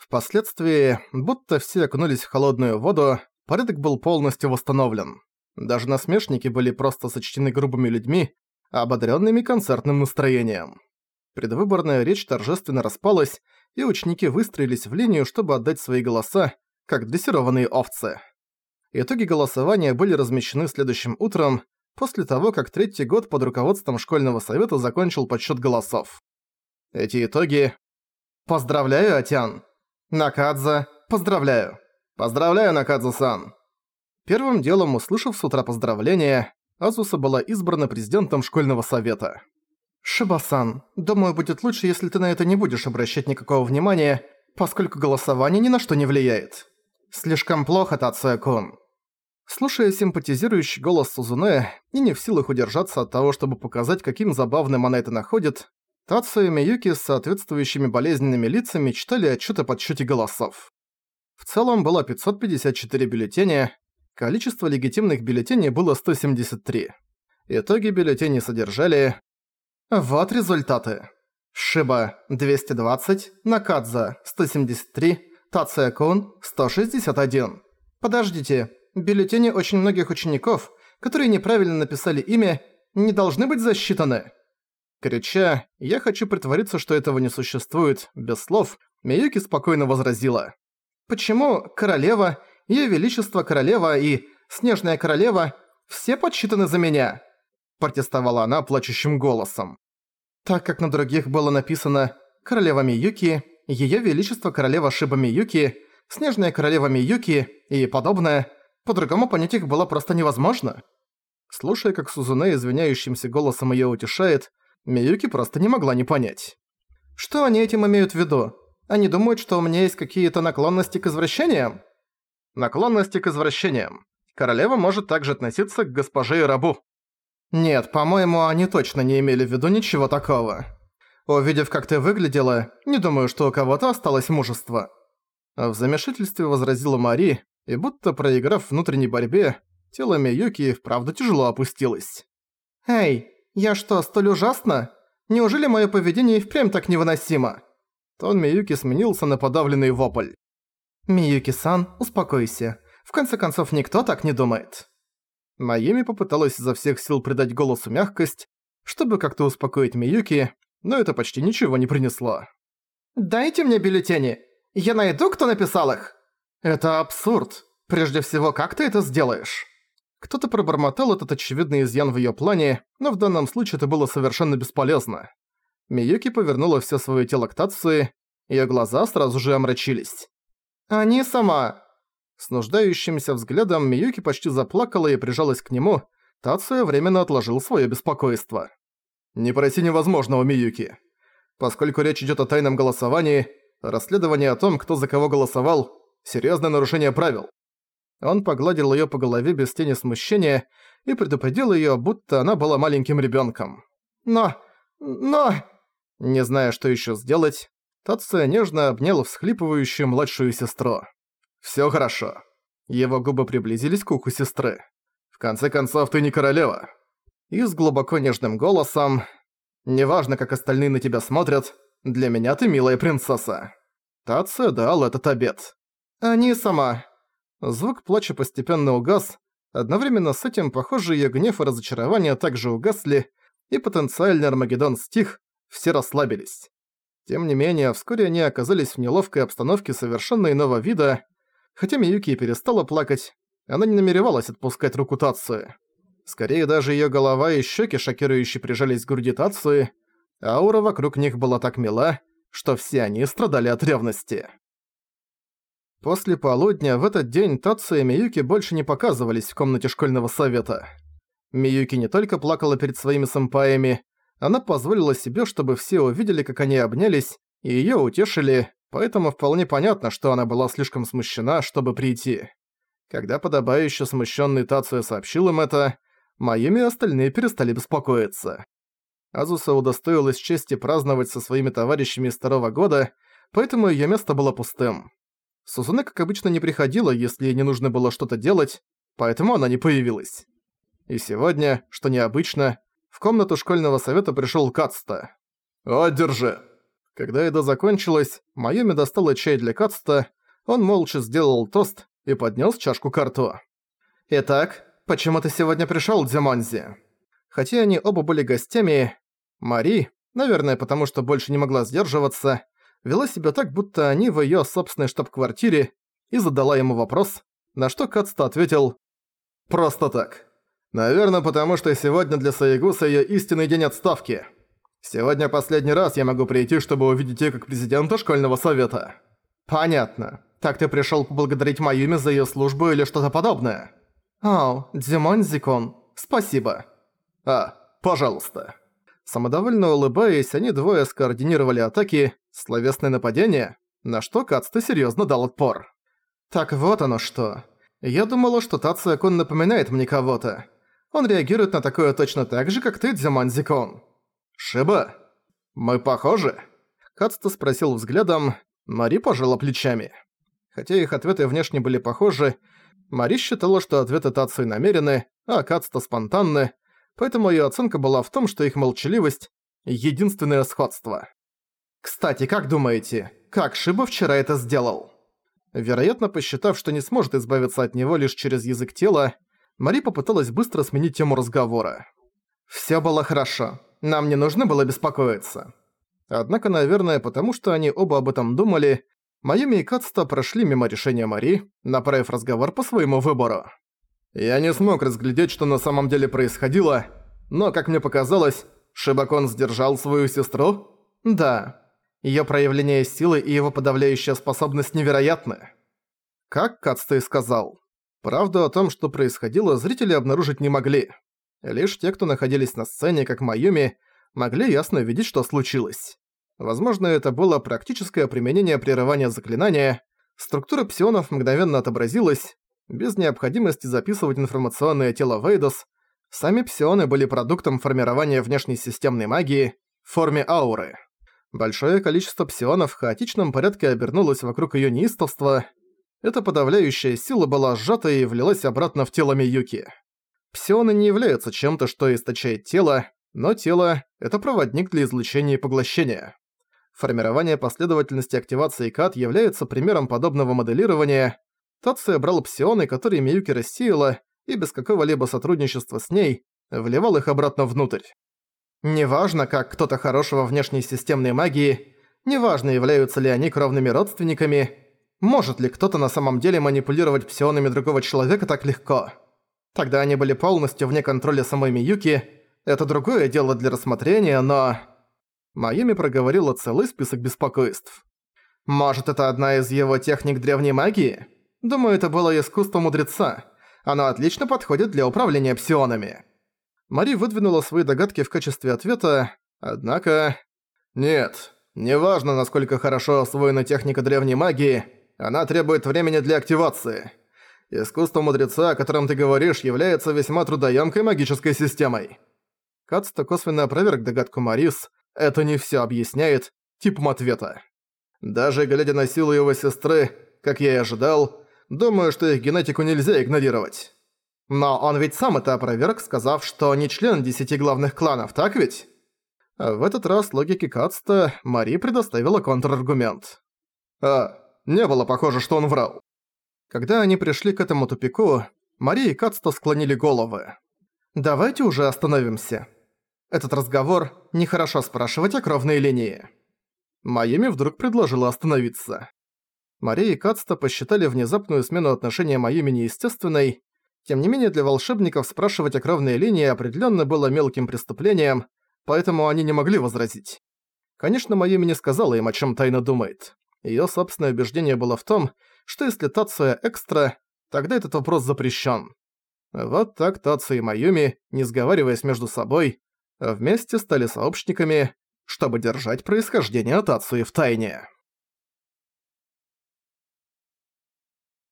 Впоследствии, будто все окунулись в холодную воду, порядок был полностью восстановлен. Даже насмешники были просто сочтены грубыми людьми, ободренными концертным настроением. Предвыборная речь торжественно распалась, и ученики выстроились в линию, чтобы отдать свои голоса, как дрессированные овцы. Итоги голосования были размещены следующим утром, после того, как третий год под руководством школьного совета закончил подсчет голосов. Эти итоги... Поздравляю, Атян! Накадза, поздравляю! Поздравляю, Накадза-сан! Первым делом, услышав с утра поздравления, Азуса была избрана президентом школьного совета. «Шиба-сан, думаю, будет лучше, если ты на это не будешь обращать никакого внимания, поскольку голосование ни на что не влияет. Слишком плохо, Тацуя-кун». Слушая симпатизирующий голос Сузуне и не в силах удержаться от того, чтобы показать, каким забавным она это находит, Тацу и Миюки с соответствующими болезненными лицами читали отчет о подсчете голосов. В целом было 554 бюллетеня, количество легитимных бюллетеней было 173. Итоги бюллетеней содержали... Вот результаты. Шиба – 220, Накадза – 173, Тацуя-кун – 161. Подождите, бюллетени очень многих учеников, которые неправильно написали имя, не должны быть засчитаны. Крича «Я хочу притвориться, что этого не существует», без слов, Миюки спокойно возразила. «Почему королева, Её Величество Королева и Снежная Королева все подсчитаны за меня?» Протестовала она плачущим голосом. Так как на других было написано «Королева Миюки», «Её Величество Королева Шиба Миюки», «Снежная Королева Миюки» и подобное, по-другому понять их было просто невозможно. Слушая, как Сузуне извиняющимся голосом её утешает, Миюки просто не могла не понять. Что они этим имеют в виду? Они думают, что у меня есть какие-то наклонности к извращениям? Наклонности к извращениям. Королева может также относиться к госпоже и рабу. Нет, по-моему, они точно не имели в виду ничего такого. Увидев, как ты выглядела, не думаю, что у кого-то осталось мужество. В замешательстве возразила Мари, и будто проиграв внутренней борьбе, тело Миюки вправду тяжело опустилось. «Эй, я что, столь ужасно? Неужели мое поведение и впрямь так невыносимо?» Тон Миюки сменился на подавленный вопль. «Миюки-сан, успокойся. В конце концов, никто так не думает». Майами попыталась изо всех сил придать голосу мягкость, чтобы как-то успокоить Миюки, но это почти ничего не принесло. «Дайте мне бюллетени. Я найду, кто написал их». «Это абсурд. Прежде всего, как ты это сделаешь?» Кто-то пробормотал этот очевидный изъян в её плане, но в данном случае это было совершенно бесполезно. Миюки повернула всё своё тело к Тацуи, её глаза сразу же омрачились. «Они сама!» С нуждающимся взглядом Миюки почти заплакала и прижалась к нему, Тацуя временно отложил своё беспокойство. «Не проси невозможного, Миюки. Поскольку речь идёт о тайном голосовании, расследование о том, кто за кого голосовал, серьёзное нарушение правил. Он погладил её по голове без тени смущения и предупредил её, будто она была маленьким ребёнком. «Но... но...» Не зная, что ещё сделать, Тация нежно обнял всхлипывающую младшую сестру. «Всё хорошо». Его губы приблизились к уху сестры. «В конце концов, ты не королева». И с глубоко нежным голосом «Неважно, как остальные на тебя смотрят, для меня ты милая принцесса». Тация дал этот обед. «Они сама», Звук плача постепенно угас, одновременно с этим, похоже, её гнев и разочарование также угасли, и потенциальный Армагеддон стих, все расслабились. Тем не менее, вскоре они оказались в неловкой обстановке совершенно иного вида, хотя Миюки перестала плакать, она не намеревалась отпускать руку Тацуи. Скорее, даже её голова и щеки шокирующе прижались к груди Тацуи, а аура вокруг них была так мила, что все они страдали от ревности. После полудня в этот день Татсу и Миюки больше не показывались в комнате школьного совета. Миюки не только плакала перед своими сэмпаями, она позволила себе, чтобы все увидели, как они обнялись, и её утешили, поэтому вполне понятно, что она была слишком смущена, чтобы прийти. Когда подобающе смущенный Тацуя сообщил им это, Майюми и остальные перестали беспокоиться. Азуса удостоилась чести праздновать со своими товарищами из второго года, поэтому её место было пустым. Сузуне, как обычно, не приходила, если ей не нужно было что-то делать, поэтому она не появилась. И сегодня, что необычно, в комнату школьного совета пришёл Кацта. «О, держи!» Когда еда закончилась, Майоми достала чай для Кацта, он молча сделал тост и поднес чашку к рту. «Итак, почему ты сегодня пришёл, Дзимонзи?» Хотя они оба были гостями, Мари, наверное, потому что больше не могла сдерживаться, вела себя так, будто они в её собственной штаб-квартире, и задала ему вопрос, на что Кацта ответил «Просто так. Наверное, потому что сегодня для Саягуса её истинный день отставки. Сегодня последний раз я могу прийти, чтобы увидеть её как президента школьного совета». «Понятно. Так ты пришёл поблагодарить Майюми за её службу или что-то подобное?» «Ау, Дзимон Зикон, спасибо». «А, пожалуйста». Самодовольно улыбаясь, они двое скоординировали атаки, словесное нападение, на что Кацта серьёзно дал отпор. «Так вот оно что. Я думала, что Тацио-кун напоминает мне кого-то. Он реагирует на такое точно так же, как ты, Дзиман-Зикон». «Шиба? Мы похожи?» Кацта спросил взглядом, Мари пожала плечами. Хотя их ответы внешне были похожи, Мари считала, что ответы Тацию намерены, а Кацта спонтанны, поэтому её оценка была в том, что их молчаливость — единственное сходство. «Кстати, как думаете, как Шиба вчера это сделал?» Вероятно, посчитав, что не сможет избавиться от него лишь через язык тела, Мари попыталась быстро сменить тему разговора. «Всё было хорошо. Нам не нужно было беспокоиться». Однако, наверное, потому что они оба об этом думали, Майюми и Кацта прошли мимо решения Мари, направив разговор по своему выбору. Я не смог разглядеть, что на самом деле происходило, но, как мне показалось, Шибакон сдержал свою сестру? Да. Её проявление силы и его подавляющая способность невероятны. Как Кацта и сказал. Правду о том, что происходило, зрители обнаружить не могли. Лишь те, кто находились на сцене, как Майюми, могли ясно видеть, что случилось. Возможно, это было практическое применение прерывания заклинания, структура псионов мгновенно отобразилась, без необходимости записывать информационное тело Вейдос, сами псионы были продуктом формирования внешней системной магии в форме ауры. Большое количество псионов в хаотичном порядке обернулось вокруг её неистовства. Эта подавляющая сила была сжата и влилась обратно в тело Миюки. Псионы не являются чем-то, что источает тело, но тело — это проводник для излучения и поглощения. Формирование последовательности активации КАТ является примером подобного моделирования. Тация брал псионы, которые Миюки рассеяла, и без какого-либо сотрудничества с ней, вливал их обратно внутрь. Неважно, как кто-то хорошего внешней системной магии, неважно, являются ли они кровными родственниками, может ли кто-то на самом деле манипулировать псионами другого человека так легко. Тогда они были полностью вне контроля самой Миюки, это другое дело для рассмотрения, но... Майами проговорила целый список беспокойств. Может, это одна из его техник древней магии? Думаю, это было искусство мудреца. Оно отлично подходит для управления псионами. Мари выдвинула свои догадки в качестве ответа, однако... Нет, неважно, насколько хорошо освоена техника древней магии, она требует времени для активации. Искусство мудреца, о котором ты говоришь, является весьма трудоемкой магической системой. Кацта косвенно опроверг догадку Марис, это не все объясняет типом ответа. Даже глядя на силу его сестры, как я и ожидал, думаю, что их генетику нельзя игнорировать. Но он ведь сам это опроверг, сказав, что не член десяти главных кланов, так ведь? В этот раз логике Кацта Мари предоставила контраргумент. А, не было похоже, что он врал. Когда они пришли к этому тупику, Мари и Кацта склонили головы. «Давайте уже остановимся. Этот разговор нехорошо спрашивать о кровной линии». Майами вдруг предложила остановиться. Мария и Кацта посчитали внезапную смену отношения Майами неестественной, тем не менее, для волшебников спрашивать о кровной линии определенно было мелким преступлением, поэтому они не могли возразить. Конечно, Майюми не сказала им, о чем тайно думает. Её собственное убеждение было в том, что если Тацуя экстра, тогда этот вопрос запрещен. Вот так Тацу и Майюми, не сговариваясь между собой, вместе стали сообщниками, чтобы держать происхождение Тацуи в тайне.